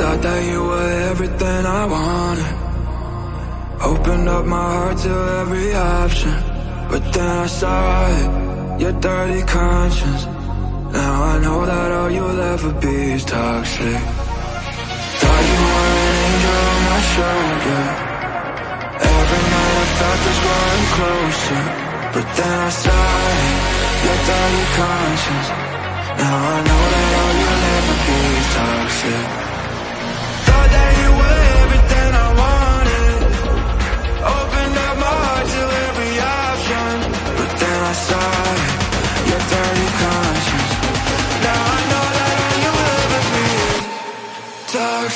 Thought that you were everything I wanted. Opened up my heart to every option But then I saw it, your dirty conscience. Now I know that all you'll ever be is toxic. Thought you were an angel on my shoulder. Every night I felt this growing closer But then I saw it, your dirty conscience. Now I know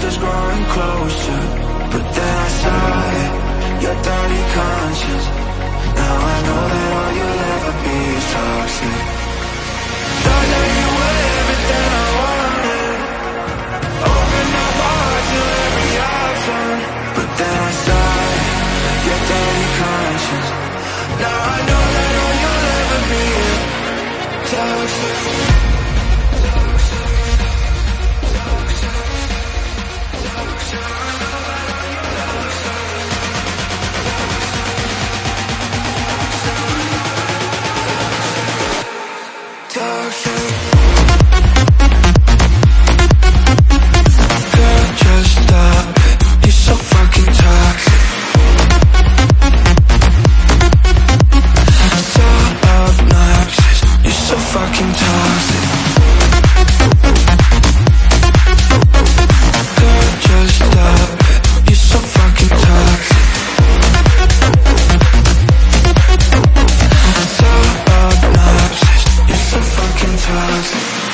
just growing closer But then I saw it, house.